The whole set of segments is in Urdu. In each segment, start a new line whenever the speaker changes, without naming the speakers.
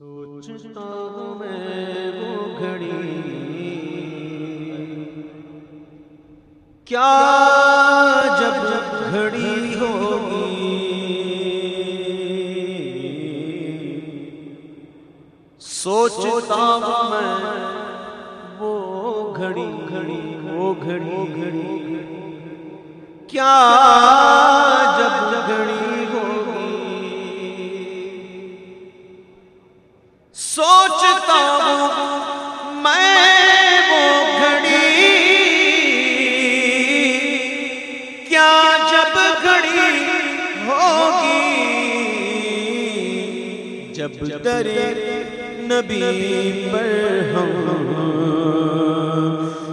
سوچتا ہوں میں وہ گھڑی۔ کیا جب جب گھڑی ہوگی؟ سوچتا ہوں میں وہ گھڑی گھڑی وہ گھڑی گھڑی۔ کیا جب درے نبی پر ہم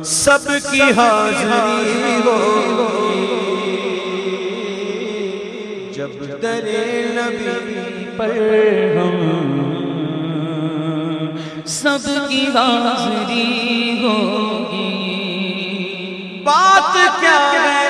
سب کی حاضری ہو جب درے نبی پر ہم
سب کی حاضری ہوگی۔
بات کیا ہے؟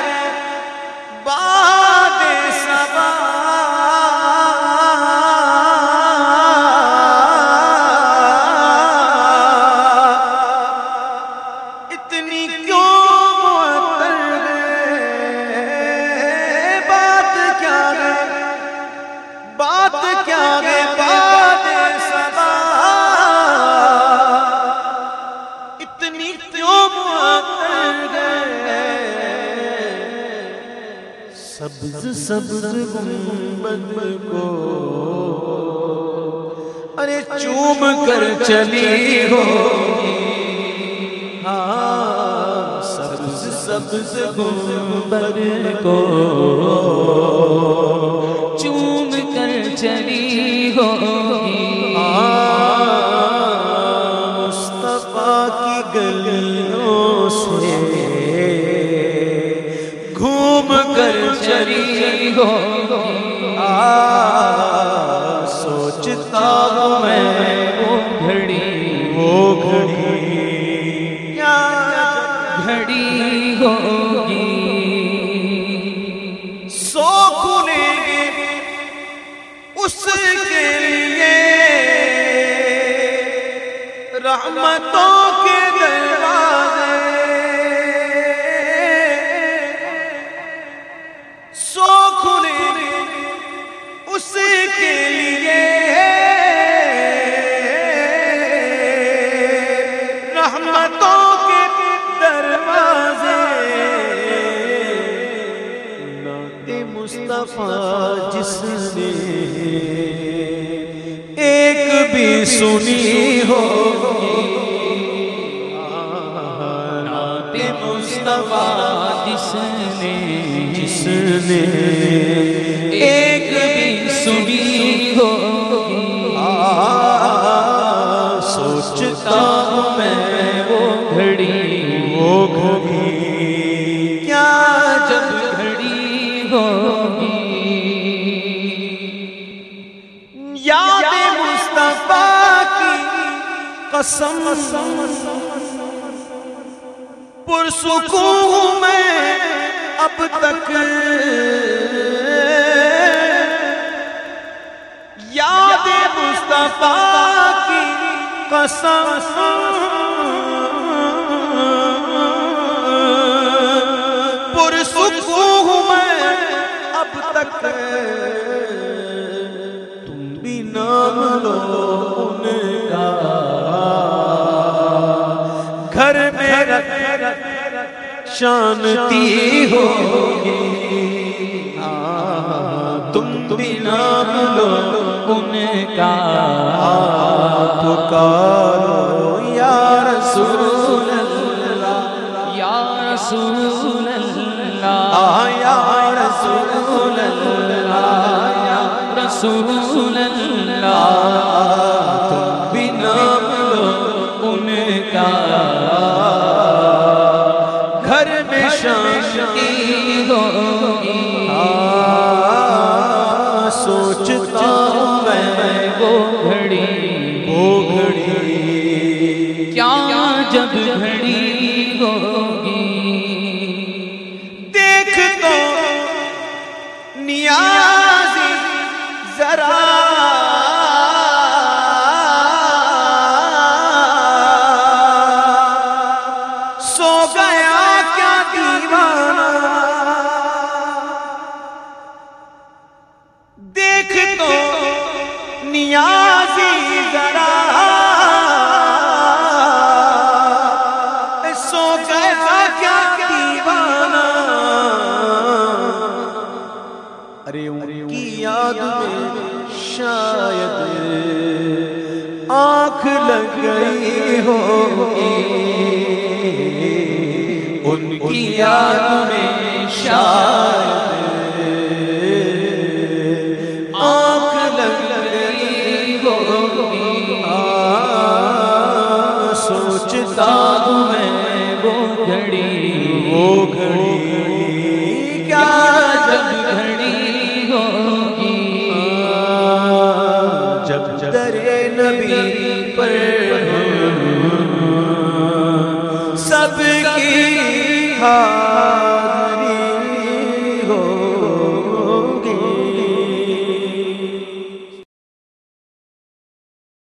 کیوں معطل ہے سبز سبز گنبد کو۔ ارے چوم کر چلی ہو۔ ہاں سبز سبز گنبد کو۔
چوم کر چلی ہوگی
کر چلی
ہو
سوچتا ہوں میں
وہ گھڑی
وہ گھڑی کیا
گھڑی ہوگی۔
سو کھلیں گے اس کے لیے رحمتوں کے دروازے کے لیے۔ رحمتوں کے دروازے۔ نعت مصطفیٰ جس نے ایک بھی سنی ہو۔
نعت مصطفیٰ جس نے
جس نے
وہ گھڑی
کیا
جب گھڑی ہوگی؟
یاد مصطفیٰ کی قسم۔ پرسکون ہوں میں اب تک۔ یاد مصطفیٰ کی قسم۔ شانتی ہوگی۔ ہاں، تم بھی نام لو
ان کا۔
پکارو یا رسول اللہ۔
یا رسول اللہ۔
یا رسول اللہ۔
یا رسول اللہ۔ جب گھڑی ہوگی۔
دیکھ تو نیاز ذرا۔ سو گیا کیا دیوانہ۔ دیکھ تو نیاز ذرا۔ شاید آنکھ لگ گئی ہوگی۔ ان کی یاد میں شاید ہاں۔